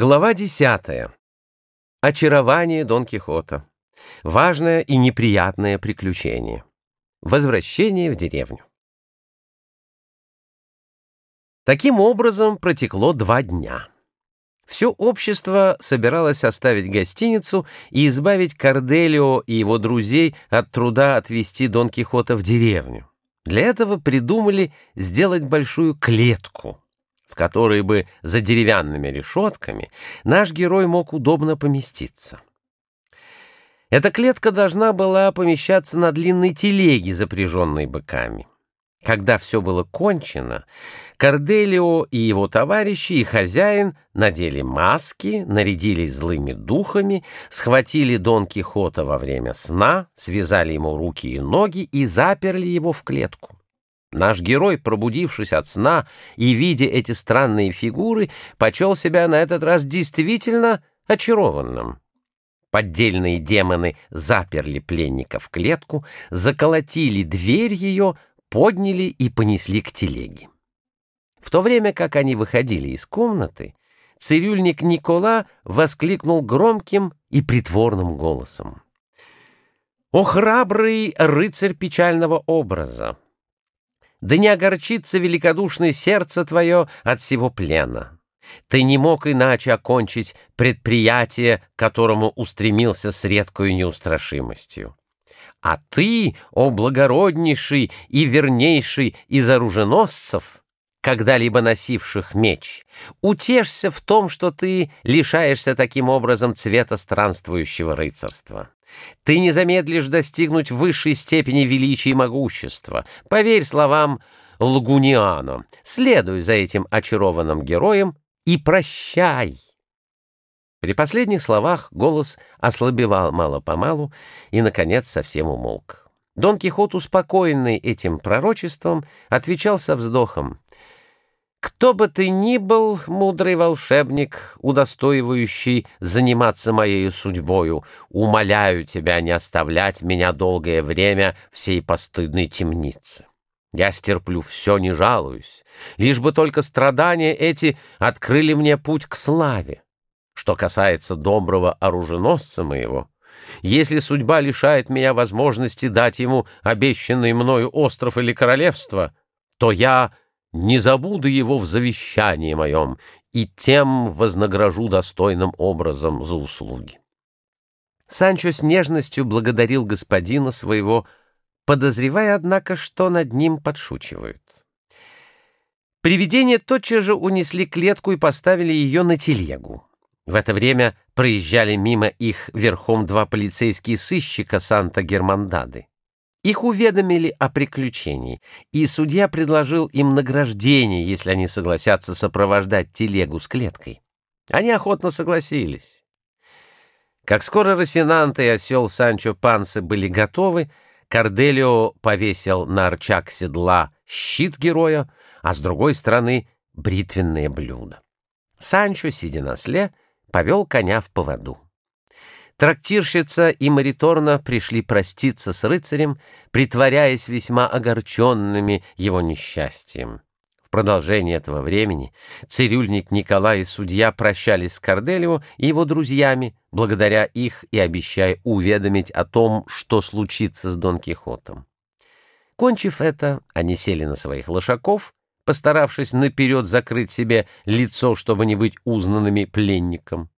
Глава 10. Очарование Дон Кихота. Важное и неприятное приключение. Возвращение в деревню. Таким образом протекло два дня. Все общество собиралось оставить гостиницу и избавить Корделио и его друзей от труда отвезти Дон Кихота в деревню. Для этого придумали сделать большую клетку — в которой бы за деревянными решетками наш герой мог удобно поместиться. Эта клетка должна была помещаться на длинной телеге, запряженной быками. Когда все было кончено, Корделио и его товарищи и хозяин надели маски, нарядились злыми духами, схватили Дон Кихота во время сна, связали ему руки и ноги и заперли его в клетку. Наш герой, пробудившись от сна и видя эти странные фигуры, почел себя на этот раз действительно очарованным. Поддельные демоны заперли пленника в клетку, заколотили дверь ее, подняли и понесли к телеге. В то время как они выходили из комнаты, цирюльник Никола воскликнул громким и притворным голосом. «О, храбрый рыцарь печального образа! Да не огорчится великодушное сердце твое от всего плена. Ты не мог иначе окончить предприятие, к которому устремился с редкою неустрашимостью. А ты, о благороднейший и вернейший из оруженосцев, когда-либо носивших меч, утешься в том, что ты лишаешься таким образом цвета странствующего рыцарства. Ты не замедлишь достигнуть высшей степени величия и могущества. Поверь словам Лгуниана, следуй за этим очарованным героем и прощай. При последних словах голос ослабевал мало-помалу и, наконец, совсем умолк. Дон Кихот, успокоенный этим пророчеством, отвечал со вздохом — кто бы ты ни был, мудрый волшебник, удостоивающий заниматься моей судьбою, умоляю тебя не оставлять меня долгое время в сей постыдной темнице. Я стерплю все, не жалуюсь, лишь бы только страдания эти открыли мне путь к славе. Что касается доброго оруженосца моего, если судьба лишает меня возможности дать ему обещанный мною остров или королевство, то я не забуду его в завещании моем и тем вознагражу достойным образом за услуги. Санчо с нежностью благодарил господина своего, подозревая, однако, что над ним подшучивают. Привидения тотчас же унесли клетку и поставили ее на телегу. В это время проезжали мимо их верхом два полицейские сыщика Санта-Германдады. Их уведомили о приключении, и судья предложил им награждение, если они согласятся сопровождать телегу с клеткой. Они охотно согласились. Как скоро Росинанта и осел Санчо Пансы были готовы, Корделио повесил на арчак седла щит героя, а с другой стороны — бритвенное блюдо. Санчо, сидя на сле, повел коня в поводу. Трактирщица и Мариторна пришли проститься с рыцарем, притворяясь весьма огорченными его несчастьем. В продолжение этого времени цирюльник Николай и судья прощались с Корделио и его друзьями, благодаря их и обещая уведомить о том, что случится с Дон Кихотом. Кончив это, они сели на своих лошаков, постаравшись наперед закрыть себе лицо, чтобы не быть узнанными пленником.